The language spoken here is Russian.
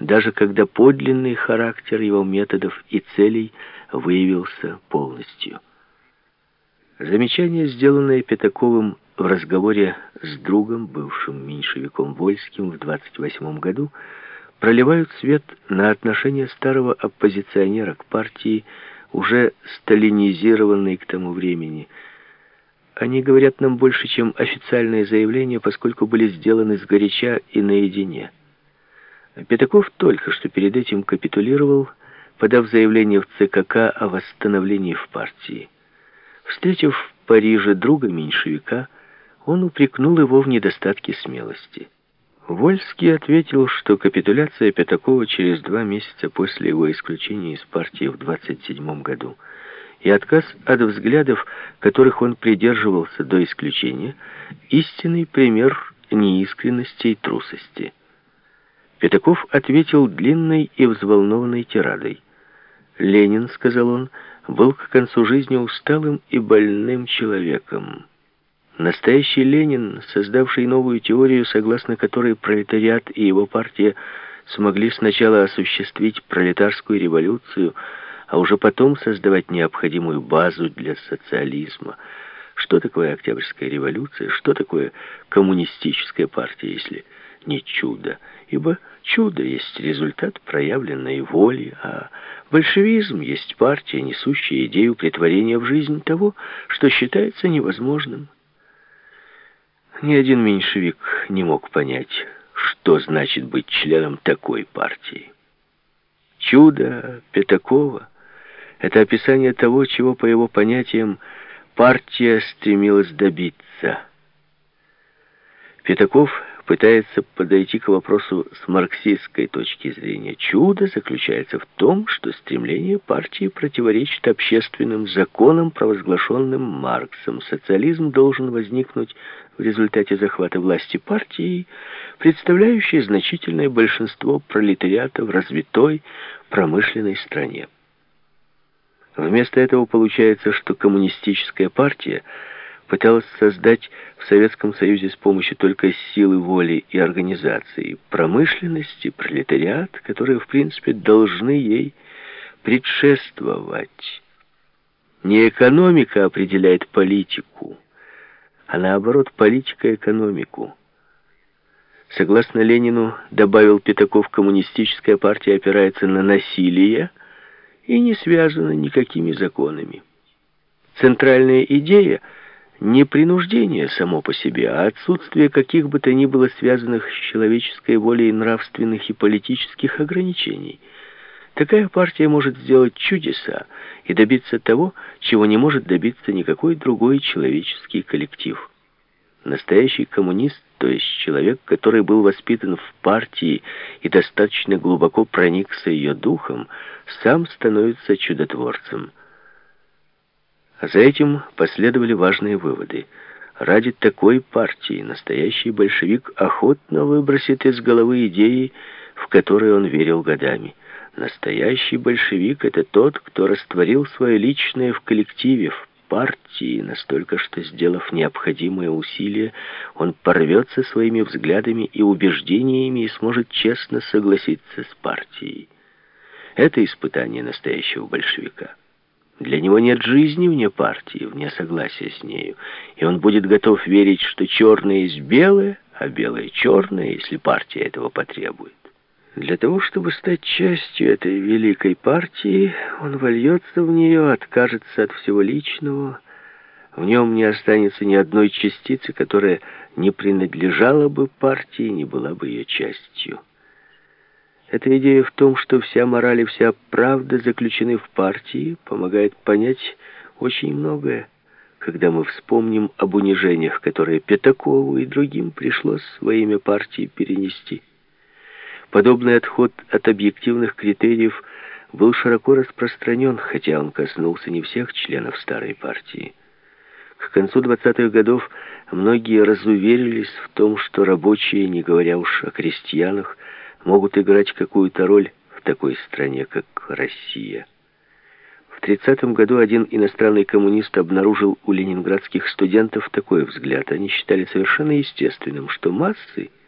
даже когда подлинный характер его методов и целей выявился полностью. Замечание, сделанное Пятаковым в разговоре с другом, бывшим меньшевиком Вольским в 28 году, проливают свет на отношение старого оппозиционера к партии, уже сталинизированной к тому времени. Они говорят нам больше, чем официальные заявления, поскольку были сделаны сгоряча и наедине. Пятаков только что перед этим капитулировал, подав заявление в ЦКК о восстановлении в партии. Встретив в Париже друга меньшевика, он упрекнул его в недостатке смелости. Вольский ответил, что капитуляция Пятакова через два месяца после его исключения из партии в 27 году и отказ от взглядов, которых он придерживался до исключения, истинный пример неискренности и трусости. Пятаков ответил длинной и взволнованной тирадой. «Ленин, — сказал он, — был к концу жизни усталым и больным человеком». Настоящий Ленин, создавший новую теорию, согласно которой пролетариат и его партия смогли сначала осуществить пролетарскую революцию, а уже потом создавать необходимую базу для социализма. Что такое Октябрьская революция? Что такое коммунистическая партия, если не чудо? Ибо чудо есть результат проявленной воли, а большевизм есть партия, несущая идею притворения в жизнь того, что считается невозможным. Ни один меньшевик не мог понять, что значит быть членом такой партии. Чудо Пятакова — это описание того, чего, по его понятиям, партия стремилась добиться. Пятаков пытается подойти к вопросу с марксистской точки зрения. Чудо заключается в том, что стремление партии противоречит общественным законам, провозглашенным Марксом. Социализм должен возникнуть в результате захвата власти партии, представляющей значительное большинство пролетариата в развитой промышленной стране. Вместо этого получается, что коммунистическая партия – пыталась создать в Советском Союзе с помощью только силы воли и организации промышленности, пролетариат, которые, в принципе, должны ей предшествовать. Не экономика определяет политику, а наоборот, политика экономику. Согласно Ленину, добавил Пятаков, коммунистическая партия опирается на насилие и не связана никакими законами. Центральная идея — не принуждение само по себе, а отсутствие каких бы то ни было связанных с человеческой волей нравственных и политических ограничений. Такая партия может сделать чудеса и добиться того, чего не может добиться никакой другой человеческий коллектив. Настоящий коммунист, то есть человек, который был воспитан в партии и достаточно глубоко проникся ее духом, сам становится чудотворцем – за этим последовали важные выводы. Ради такой партии настоящий большевик охотно выбросит из головы идеи, в которые он верил годами. Настоящий большевик — это тот, кто растворил свое личное в коллективе, в партии, настолько, что, сделав необходимое усилие, он порвется своими взглядами и убеждениями и сможет честно согласиться с партией. Это испытание настоящего большевика. Для него нет жизни вне партии, вне согласия с нею, и он будет готов верить, что черное есть белое, а белое черное, если партия этого потребует. Для того, чтобы стать частью этой великой партии, он вольется в нее, откажется от всего личного, в нем не останется ни одной частицы, которая не принадлежала бы партии, не была бы ее частью. Эта идея в том, что вся мораль и вся правда заключены в партии, помогает понять очень многое, когда мы вспомним об унижениях, которые Пятакову и другим пришлось во имя партии перенести. Подобный отход от объективных критериев был широко распространен, хотя он коснулся не всех членов старой партии. К концу 20-х годов многие разуверились в том, что рабочие, не говоря уж о крестьянах, могут играть какую-то роль в такой стране, как Россия. В 30 году один иностранный коммунист обнаружил у ленинградских студентов такой взгляд. Они считали совершенно естественным, что массы –